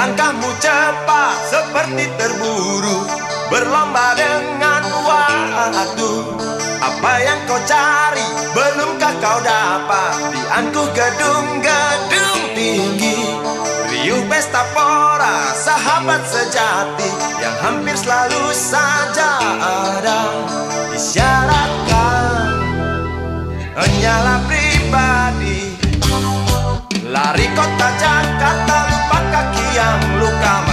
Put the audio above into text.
Langkahmu cepat seperti terburu. Berlomba dengan waktu. Apa yang kau cari belumkah kau dapat? Diangkuh gedung-gedung tinggi. Riuh pesta pora sahabat sejati Yang hampir selalu saja ada. Isyaratkan Hanyalah pribadi. Lari kota Nunca más.